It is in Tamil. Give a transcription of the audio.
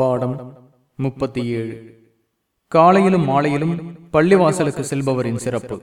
பாடம் முப்பத்தி ஏழு. காலையிலும் மாலையிலும் பள்ளிவாசலுக்கு செல்பவரின் சிறப்பு.